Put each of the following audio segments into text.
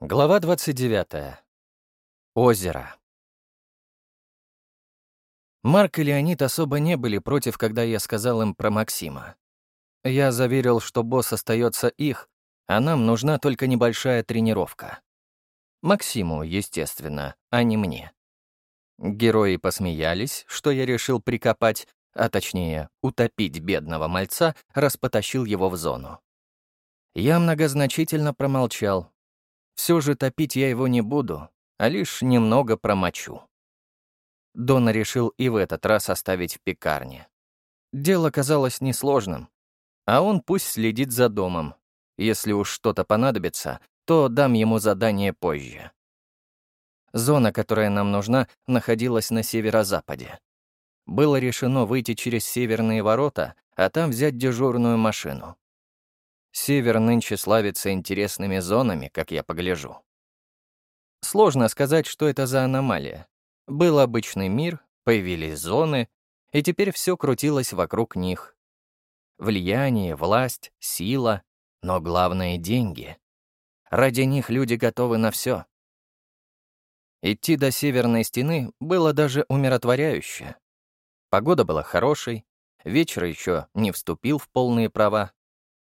Глава 29. Озеро. Марк и Леонид особо не были против, когда я сказал им про Максима. Я заверил, что босс остается их, а нам нужна только небольшая тренировка. Максиму, естественно, а не мне. Герои посмеялись, что я решил прикопать, а точнее, утопить бедного мальца, раз потащил его в зону. Я многозначительно промолчал, все же топить я его не буду, а лишь немного промочу. Дона решил и в этот раз оставить в пекарне. Дело казалось несложным, а он пусть следит за домом. Если уж что-то понадобится, то дам ему задание позже. Зона, которая нам нужна, находилась на северо-западе. Было решено выйти через северные ворота, а там взять дежурную машину. Север нынче славится интересными зонами, как я погляжу. Сложно сказать, что это за аномалия. Был обычный мир, появились зоны, и теперь все крутилось вокруг них. Влияние, власть, сила, но главное — деньги. Ради них люди готовы на все. Идти до северной стены было даже умиротворяюще. Погода была хорошей, вечер еще не вступил в полные права,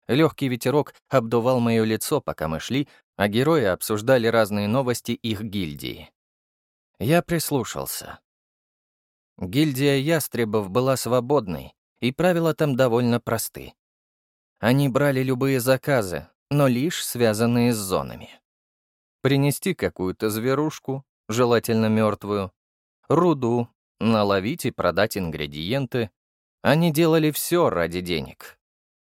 Легкий ветерок обдувал мое лицо, пока мы шли, а герои обсуждали разные новости их гильдии. Я прислушался. Гильдия ястребов была свободной, и правила там довольно просты. Они брали любые заказы, но лишь связанные с зонами. Принести какую-то зверушку, желательно мертвую, руду, наловить и продать ингредиенты. Они делали все ради денег,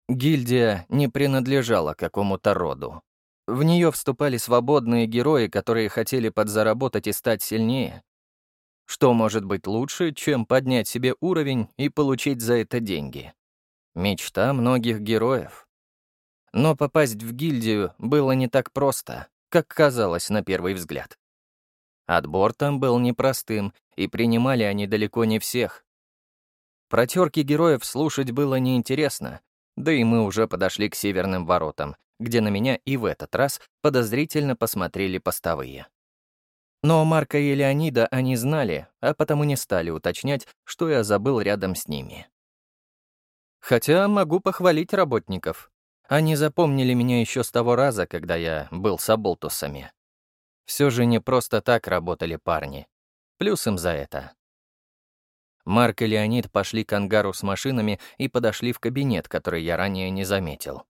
Гильдия не принадлежала какому-то роду. В нее вступали свободные герои, которые хотели подзаработать и стать сильнее. Что может быть лучше, чем поднять себе уровень и получить за это деньги? Мечта многих героев. Но попасть в гильдию было не так просто, как казалось на первый взгляд. Отбор там был непростым, и принимали они далеко не всех. Протерки героев слушать было неинтересно, да и мы уже подошли к северным воротам, где на меня и в этот раз подозрительно посмотрели постовые. Но Марка и Леонида они знали, а потому не стали уточнять, что я забыл рядом с ними. Хотя могу похвалить работников. Они запомнили меня еще с того раза, когда я был с оболтусами. Все же не просто так работали парни. Плюс им за это. Марк и Леонид пошли к ангару с машинами и подошли в кабинет, который я ранее не заметил.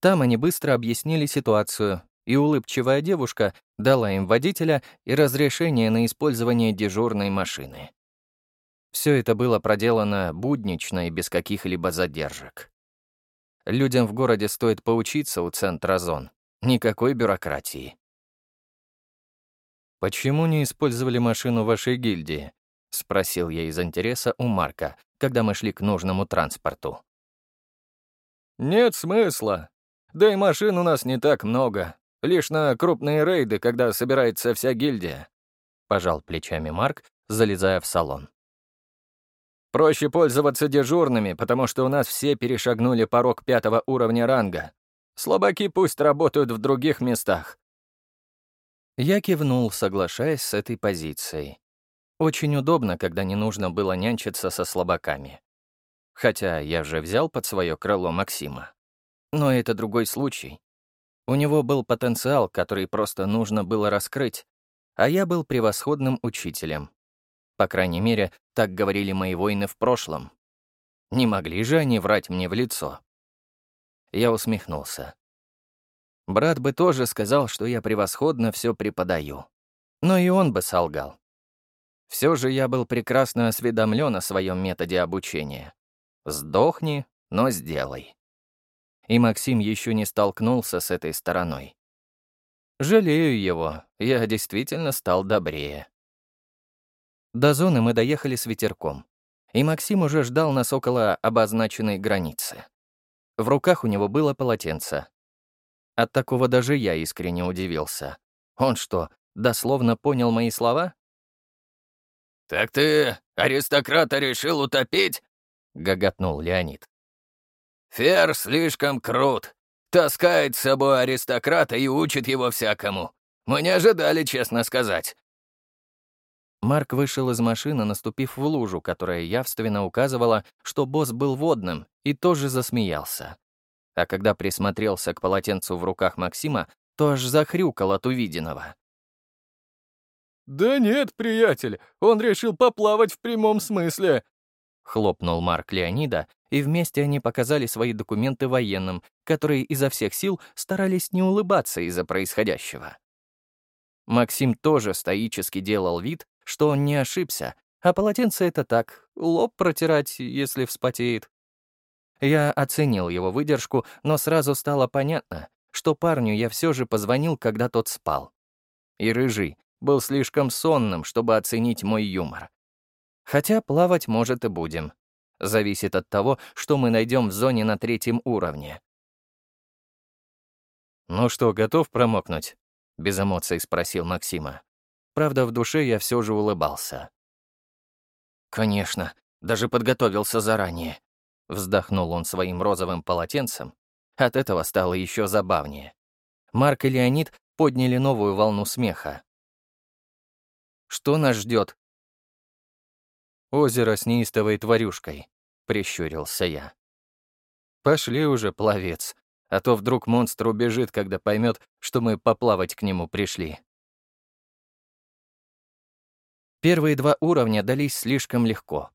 Там они быстро объяснили ситуацию, и улыбчивая девушка дала им водителя и разрешение на использование дежурной машины. Все это было проделано буднично и без каких-либо задержек. Людям в городе стоит поучиться у центра зон. Никакой бюрократии. «Почему не использовали машину вашей гильдии?» — спросил я из интереса у Марка, когда мы шли к нужному транспорту. «Нет смысла. Да и машин у нас не так много. Лишь на крупные рейды, когда собирается вся гильдия», — пожал плечами Марк, залезая в салон. «Проще пользоваться дежурными, потому что у нас все перешагнули порог пятого уровня ранга. Слабаки пусть работают в других местах». Я кивнул, соглашаясь с этой позицией. Очень удобно, когда не нужно было нянчиться со слабаками. Хотя я же взял под свое крыло Максима. Но это другой случай. У него был потенциал, который просто нужно было раскрыть, а я был превосходным учителем. По крайней мере, так говорили мои воины в прошлом. Не могли же они врать мне в лицо. Я усмехнулся. Брат бы тоже сказал, что я превосходно все преподаю. Но и он бы солгал. Все же я был прекрасно осведомлен о своем методе обучения. Сдохни, но сделай. И Максим еще не столкнулся с этой стороной. Жалею его, я действительно стал добрее. До зоны мы доехали с ветерком, и Максим уже ждал нас около обозначенной границы. В руках у него было полотенце. От такого даже я искренне удивился. Он что, дословно понял мои слова? «Так ты аристократа решил утопить?» — гоготнул Леонид. «Фер слишком крут. Таскает с собой аристократа и учит его всякому. Мы не ожидали, честно сказать». Марк вышел из машины, наступив в лужу, которая явственно указывала, что босс был водным, и тоже засмеялся. А когда присмотрелся к полотенцу в руках Максима, то аж захрюкал от увиденного. «Да нет, приятель, он решил поплавать в прямом смысле», — хлопнул Марк Леонида, и вместе они показали свои документы военным, которые изо всех сил старались не улыбаться из-за происходящего. Максим тоже стоически делал вид, что он не ошибся, а полотенце — это так, лоб протирать, если вспотеет. Я оценил его выдержку, но сразу стало понятно, что парню я все же позвонил, когда тот спал. И Рыжий был слишком сонным, чтобы оценить мой юмор. Хотя плавать, может, и будем. Зависит от того, что мы найдем в зоне на третьем уровне. «Ну что, готов промокнуть?» — без эмоций спросил Максима. Правда, в душе я все же улыбался. «Конечно, даже подготовился заранее», — вздохнул он своим розовым полотенцем. От этого стало еще забавнее. Марк и Леонид подняли новую волну смеха. «Что нас ждет? «Озеро с неистовой тварюшкой», — прищурился я. «Пошли уже, пловец, а то вдруг монстр убежит, когда поймет, что мы поплавать к нему пришли». Первые два уровня дались слишком легко.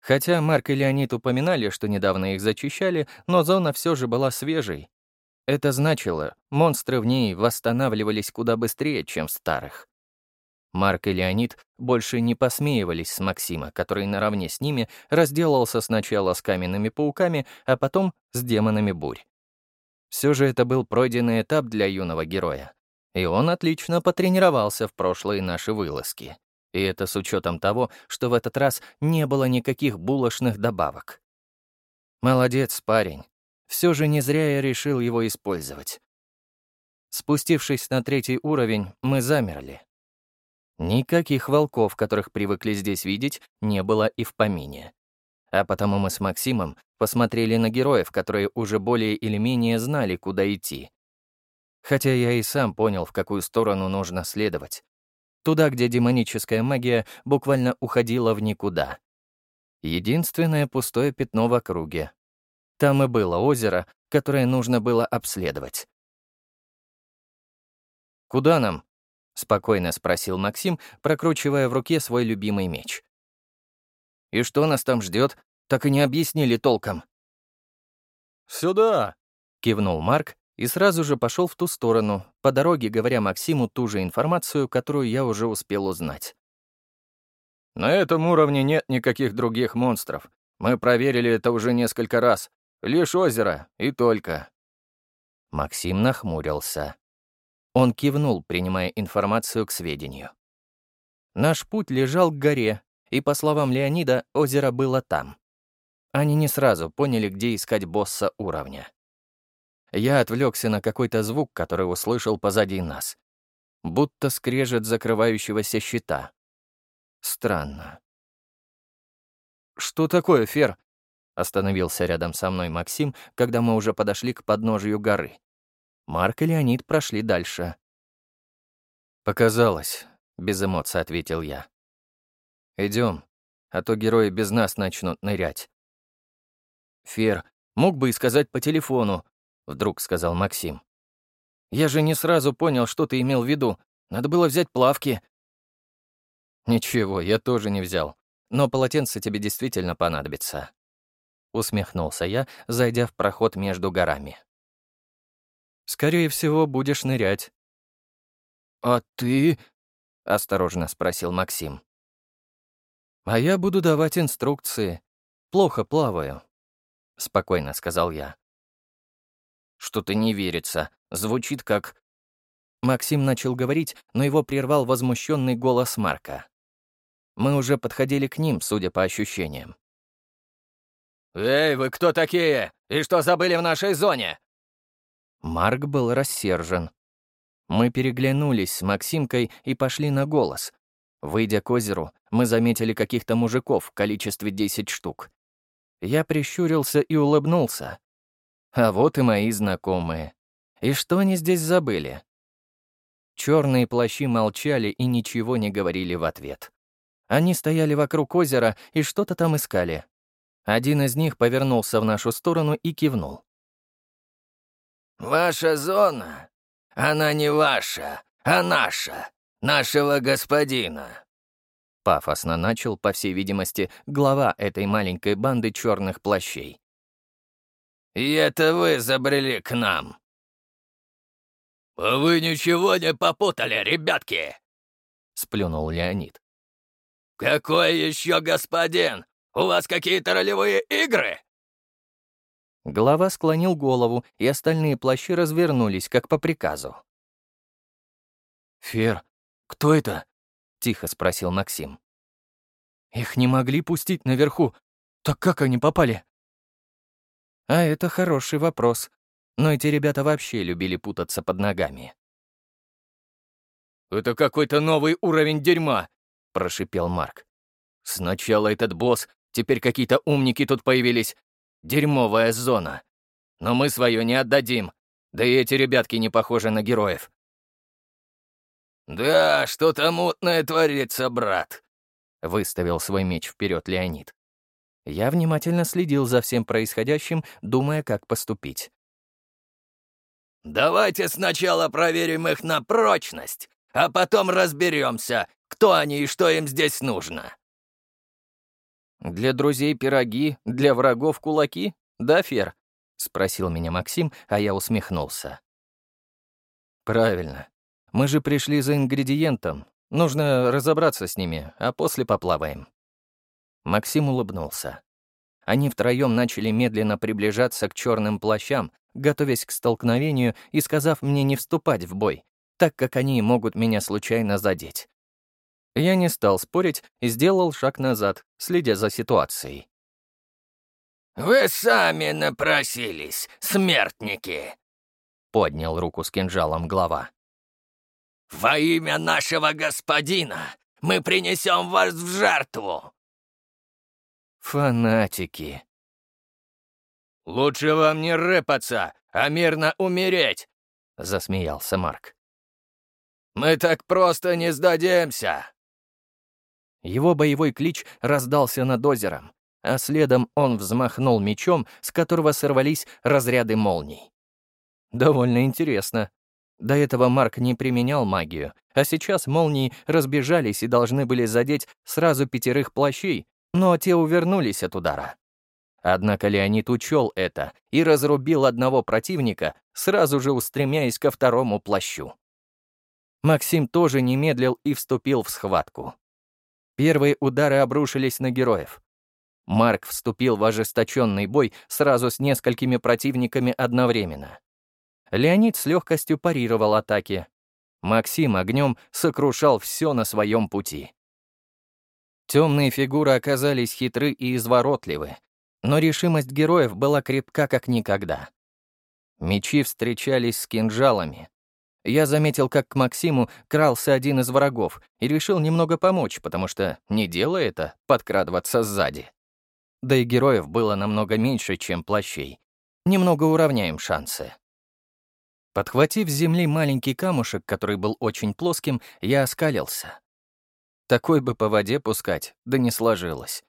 Хотя Марк и Леонид упоминали, что недавно их зачищали, но зона все же была свежей. Это значило, монстры в ней восстанавливались куда быстрее, чем в старых. Марк и Леонид больше не посмеивались с Максима, который наравне с ними разделался сначала с каменными пауками, а потом с демонами бурь. Все же это был пройденный этап для юного героя, и он отлично потренировался в прошлые наши вылазки. И это с учетом того, что в этот раз не было никаких булочных добавок. Молодец, парень. Все же не зря я решил его использовать. Спустившись на третий уровень, мы замерли. Никаких волков, которых привыкли здесь видеть, не было и в помине. А потому мы с Максимом посмотрели на героев, которые уже более или менее знали, куда идти. Хотя я и сам понял, в какую сторону нужно следовать. Туда, где демоническая магия буквально уходила в никуда. Единственное пустое пятно в округе. Там и было озеро, которое нужно было обследовать. «Куда нам?» — спокойно спросил Максим, прокручивая в руке свой любимый меч. «И что нас там ждет? Так и не объяснили толком». «Сюда!» — кивнул Марк и сразу же пошел в ту сторону, по дороге говоря Максиму ту же информацию, которую я уже успел узнать. «На этом уровне нет никаких других монстров. Мы проверили это уже несколько раз. Лишь озеро, и только». Максим нахмурился. Он кивнул, принимая информацию к сведению. Наш путь лежал к горе, и, по словам Леонида, озеро было там. Они не сразу поняли, где искать босса уровня. Я отвлекся на какой-то звук, который услышал позади нас. Будто скрежет закрывающегося щита. Странно. «Что такое, Фер?» Остановился рядом со мной Максим, когда мы уже подошли к подножию горы. Марк и Леонид прошли дальше. «Показалось», — без эмоций ответил я. Идем, а то герои без нас начнут нырять». «Фер, мог бы и сказать по телефону», — вдруг сказал Максим. «Я же не сразу понял, что ты имел в виду. Надо было взять плавки». «Ничего, я тоже не взял. Но полотенце тебе действительно понадобится». Усмехнулся я, зайдя в проход между горами. «Скорее всего, будешь нырять». «А ты?» — осторожно спросил Максим. «А я буду давать инструкции. Плохо плаваю», — спокойно сказал я. Что-то не верится. Звучит как... Максим начал говорить, но его прервал возмущенный голос Марка. Мы уже подходили к ним, судя по ощущениям. «Эй, вы кто такие? И что забыли в нашей зоне?» Марк был рассержен. Мы переглянулись с Максимкой и пошли на голос. Выйдя к озеру, мы заметили каких-то мужиков в количестве 10 штук. Я прищурился и улыбнулся. А вот и мои знакомые. И что они здесь забыли? Черные плащи молчали и ничего не говорили в ответ. Они стояли вокруг озера и что-то там искали. Один из них повернулся в нашу сторону и кивнул. «Ваша зона? Она не ваша, а наша, нашего господина», Пафосно начал, по всей видимости, глава этой маленькой банды черных плащей. «И это вы забрели к нам!» «Вы ничего не попутали, ребятки!» — сплюнул Леонид. «Какой еще господин? У вас какие-то ролевые игры?» Глава склонил голову, и остальные плащи развернулись, как по приказу. «Фер, кто это?» — тихо спросил Максим. «Их не могли пустить наверху. Так как они попали?» А это хороший вопрос. Но эти ребята вообще любили путаться под ногами. «Это какой-то новый уровень дерьма», — прошипел Марк. «Сначала этот босс, теперь какие-то умники тут появились. Дерьмовая зона. Но мы свое не отдадим. Да и эти ребятки не похожи на героев. «Да, что-то мутное творится, брат», — выставил свой меч вперед Леонид. Я внимательно следил за всем происходящим, думая, как поступить. «Давайте сначала проверим их на прочность, а потом разберемся, кто они и что им здесь нужно». «Для друзей пироги, для врагов кулаки? Да, Фер?» — спросил меня Максим, а я усмехнулся. «Правильно. Мы же пришли за ингредиентом. Нужно разобраться с ними, а после поплаваем». Максим улыбнулся. Они втроем начали медленно приближаться к черным плащам, готовясь к столкновению и сказав мне не вступать в бой, так как они могут меня случайно задеть. Я не стал спорить и сделал шаг назад, следя за ситуацией. «Вы сами напросились, смертники!» — поднял руку с кинжалом глава. «Во имя нашего господина мы принесем вас в жертву!» Фанатики. «Лучше вам не рэпаться, а мирно умереть!» — засмеялся Марк. «Мы так просто не сдадимся!» Его боевой клич раздался над озером, а следом он взмахнул мечом, с которого сорвались разряды молний. Довольно интересно. До этого Марк не применял магию, а сейчас молнии разбежались и должны были задеть сразу пятерых плащей, но те увернулись от удара. Однако Леонид учел это и разрубил одного противника, сразу же устремяясь ко второму плащу. Максим тоже не медлил и вступил в схватку. Первые удары обрушились на героев. Марк вступил в ожесточенный бой сразу с несколькими противниками одновременно. Леонид с легкостью парировал атаки. Максим огнем сокрушал все на своем пути. Темные фигуры оказались хитры и изворотливы, но решимость героев была крепка как никогда. Мечи встречались с кинжалами. Я заметил, как к Максиму крался один из врагов и решил немного помочь, потому что не дело это подкрадываться сзади. Да и героев было намного меньше, чем плащей. Немного уравняем шансы. Подхватив с земли маленький камушек, который был очень плоским, я оскалился. Такой бы по воде пускать, да не сложилось.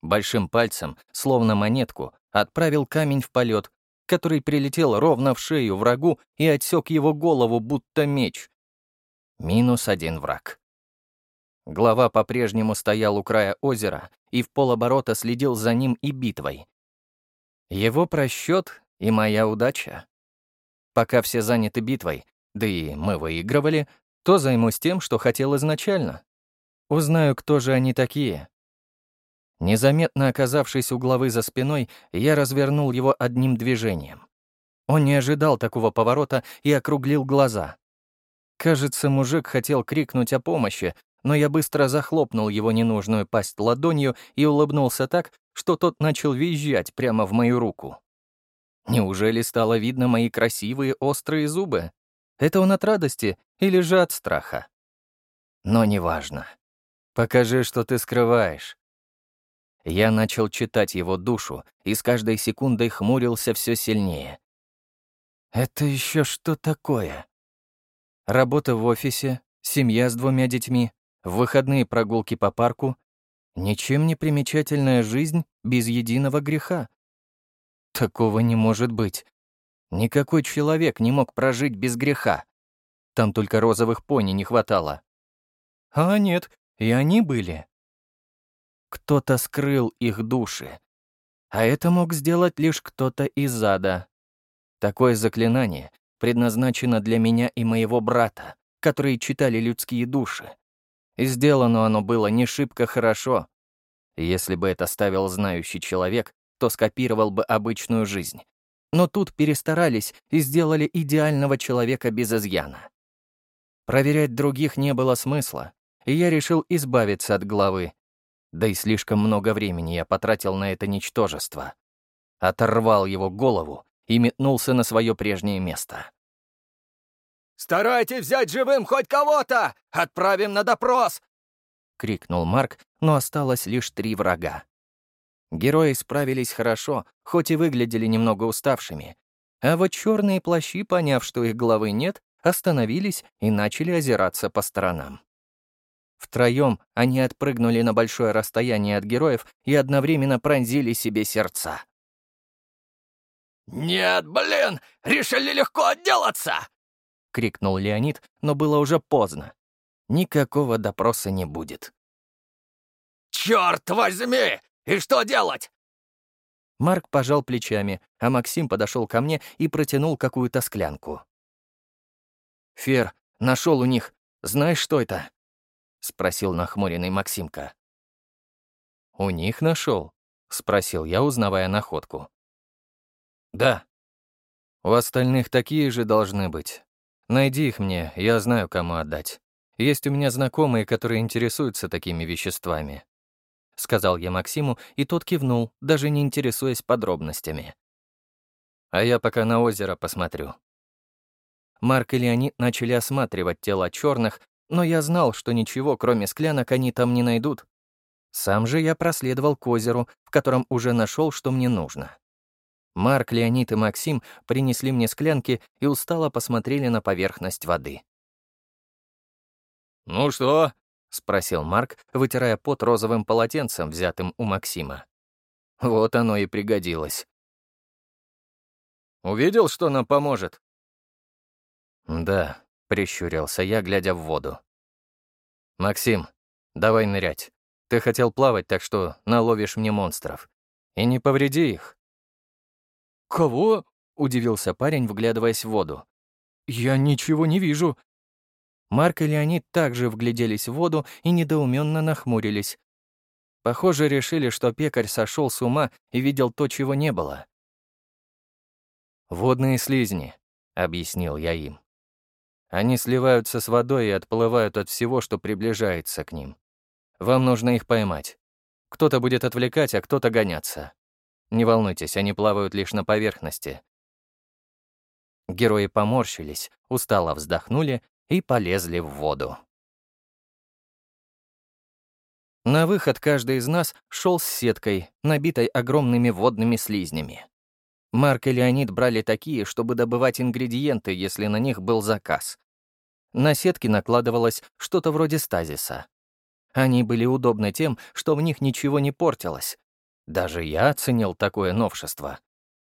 Большим пальцем, словно монетку, отправил камень в полет, который прилетел ровно в шею врагу и отсек его голову, будто меч. Минус один враг. Глава по-прежнему стоял у края озера и в полоборота следил за ним и битвой. Его просчет и моя удача. Пока все заняты битвой, да и мы выигрывали, то займусь тем, что хотел изначально. Узнаю, кто же они такие. Незаметно оказавшись у главы за спиной, я развернул его одним движением. Он не ожидал такого поворота и округлил глаза. Кажется, мужик хотел крикнуть о помощи, но я быстро захлопнул его ненужную пасть ладонью и улыбнулся так, что тот начал визжать прямо в мою руку. Неужели стало видно мои красивые острые зубы? Это он от радости или же от страха? Но неважно. Покажи, что ты скрываешь. Я начал читать его душу и с каждой секундой хмурился все сильнее. Это еще что такое? Работа в офисе, семья с двумя детьми, выходные прогулки по парку. Ничем не примечательная жизнь без единого греха. Такого не может быть. Никакой человек не мог прожить без греха. Там только розовых пони не хватало. А нет, и они были. Кто-то скрыл их души. А это мог сделать лишь кто-то из ада. Такое заклинание предназначено для меня и моего брата, которые читали людские души. И сделано оно было не шибко хорошо. Если бы это ставил знающий человек, то скопировал бы обычную жизнь. Но тут перестарались и сделали идеального человека без изъяна. Проверять других не было смысла, и я решил избавиться от главы. Да и слишком много времени я потратил на это ничтожество. Оторвал его голову и метнулся на свое прежнее место. «Старайтесь взять живым хоть кого-то! Отправим на допрос!» — крикнул Марк, но осталось лишь три врага. Герои справились хорошо, хоть и выглядели немного уставшими. А вот черные плащи, поняв, что их головы нет, остановились и начали озираться по сторонам. Втроем они отпрыгнули на большое расстояние от героев и одновременно пронзили себе сердца. «Нет, блин! Решили легко отделаться!» — крикнул Леонид, но было уже поздно. Никакого допроса не будет. «Черт возьми! И что делать?» Марк пожал плечами, а Максим подошел ко мне и протянул какую-то склянку. «Фер, нашел у них. Знаешь, что это?» — спросил нахмуренный Максимка. «У них нашел? спросил я, узнавая находку. «Да. У остальных такие же должны быть. Найди их мне, я знаю, кому отдать. Есть у меня знакомые, которые интересуются такими веществами». — сказал я Максиму, и тот кивнул, даже не интересуясь подробностями. «А я пока на озеро посмотрю». Марк и Леонид начали осматривать тела черных, но я знал, что ничего, кроме склянок, они там не найдут. Сам же я проследовал к озеру, в котором уже нашел, что мне нужно. Марк, Леонид и Максим принесли мне склянки и устало посмотрели на поверхность воды. «Ну что, — спросил Марк, вытирая пот розовым полотенцем, взятым у Максима. Вот оно и пригодилось. «Увидел, что нам поможет?» «Да», — прищурился я, глядя в воду. «Максим, давай нырять. Ты хотел плавать, так что наловишь мне монстров. И не повреди их». «Кого?» — удивился парень, вглядываясь в воду. «Я ничего не вижу. Марк и Леонид также вгляделись в воду и недоуменно нахмурились. Похоже, решили, что пекарь сошел с ума и видел то, чего не было. «Водные слизни», — объяснил я им. «Они сливаются с водой и отплывают от всего, что приближается к ним. Вам нужно их поймать. Кто-то будет отвлекать, а кто-то гоняться. Не волнуйтесь, они плавают лишь на поверхности». Герои поморщились, устало вздохнули и полезли в воду. На выход каждый из нас шел с сеткой, набитой огромными водными слизнями. Марк и Леонид брали такие, чтобы добывать ингредиенты, если на них был заказ. На сетки накладывалось что-то вроде стазиса. Они были удобны тем, что в них ничего не портилось. Даже я оценил такое новшество.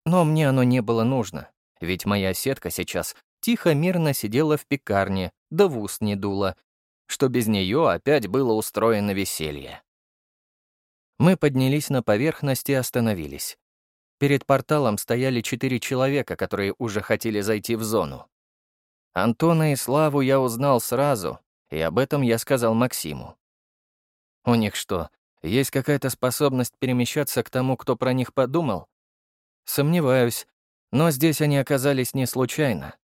Но мне оно не было нужно, ведь моя сетка сейчас тихо-мирно сидела в пекарне, да в ус не дула, что без нее опять было устроено веселье. Мы поднялись на поверхность и остановились. Перед порталом стояли четыре человека, которые уже хотели зайти в зону. Антона и Славу я узнал сразу, и об этом я сказал Максиму. У них что, есть какая-то способность перемещаться к тому, кто про них подумал? Сомневаюсь, но здесь они оказались не случайно.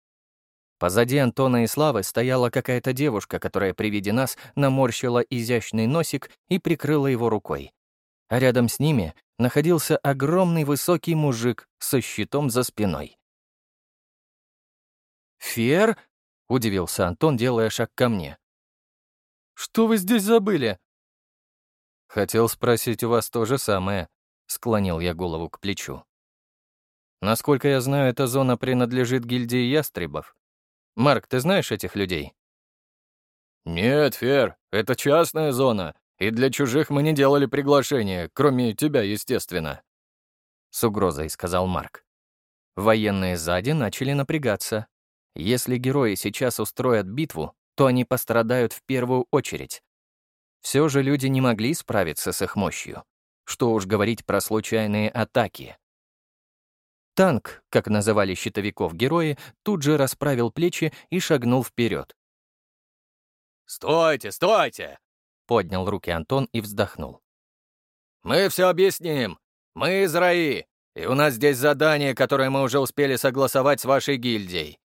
Позади Антона и Славы стояла какая-то девушка, которая при виде нас наморщила изящный носик и прикрыла его рукой. А рядом с ними находился огромный высокий мужик со щитом за спиной. «Фер?» — удивился Антон, делая шаг ко мне. «Что вы здесь забыли?» «Хотел спросить у вас то же самое», — склонил я голову к плечу. Насколько я знаю, эта зона принадлежит гильдии ястребов. Марк, ты знаешь этих людей? «Нет, Фер, это частная зона, и для чужих мы не делали приглашения, кроме тебя, естественно», — с угрозой сказал Марк. Военные сзади начали напрягаться. Если герои сейчас устроят битву, то они пострадают в первую очередь. Все же люди не могли справиться с их мощью. Что уж говорить про случайные атаки. Танк, как называли щитовиков герои, тут же расправил плечи и шагнул вперед. «Стойте, стойте!» — поднял руки Антон и вздохнул. «Мы все объясним. Мы из РАИ, и у нас здесь задание, которое мы уже успели согласовать с вашей гильдией».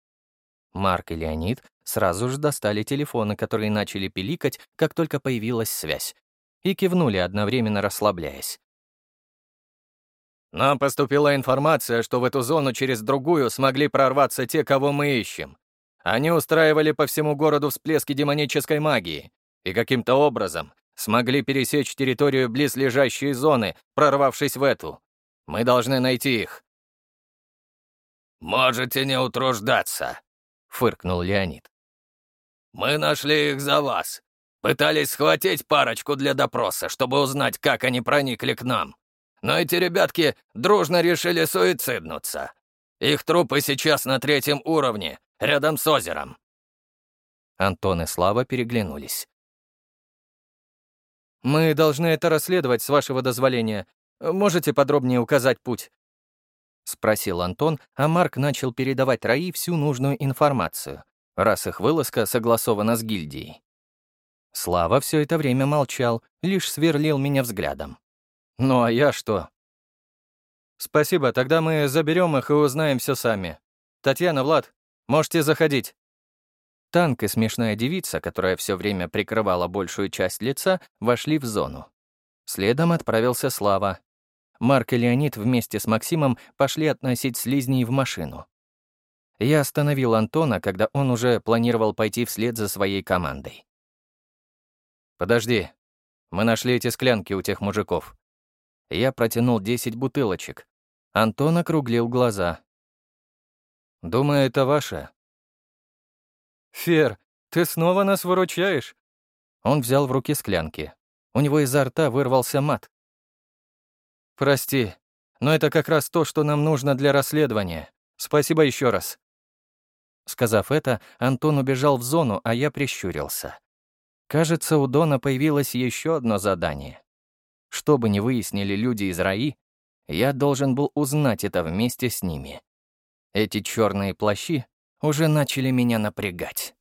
Марк и Леонид сразу же достали телефоны, которые начали пиликать, как только появилась связь, и кивнули, одновременно расслабляясь. «Нам поступила информация, что в эту зону через другую смогли прорваться те, кого мы ищем. Они устраивали по всему городу всплески демонической магии и каким-то образом смогли пересечь территорию близлежащей зоны, прорвавшись в эту. Мы должны найти их». «Можете не утруждаться», — фыркнул Леонид. «Мы нашли их за вас. Пытались схватить парочку для допроса, чтобы узнать, как они проникли к нам. Но эти ребятки дружно решили суициднуться. Их трупы сейчас на третьем уровне, рядом с озером». Антон и Слава переглянулись. «Мы должны это расследовать, с вашего дозволения. Можете подробнее указать путь?» — спросил Антон, а Марк начал передавать Раи всю нужную информацию, раз их вылазка согласована с гильдией. Слава все это время молчал, лишь сверлил меня взглядом. «Ну а я что?» «Спасибо, тогда мы заберем их и узнаем все сами. Татьяна, Влад, Можете заходить». Танк и смешная девица, которая все время прикрывала большую часть лица, вошли в зону. Следом отправился Слава. Марк и Леонид вместе с Максимом пошли относить слизней в машину. Я остановил Антона, когда он уже планировал пойти вслед за своей командой. «Подожди. Мы нашли эти склянки у тех мужиков». Я протянул 10 бутылочек. Антон округлил глаза. Думаю, это ваше». «Фер, ты снова нас выручаешь?» Он взял в руки склянки. У него изо рта вырвался мат. «Прости, но это как раз то, что нам нужно для расследования. Спасибо еще раз». Сказав это, Антон убежал в зону, а я прищурился. Кажется, у Дона появилось еще одно задание. Что бы ни выяснили люди из РАИ, я должен был узнать это вместе с ними. Эти черные плащи уже начали меня напрягать.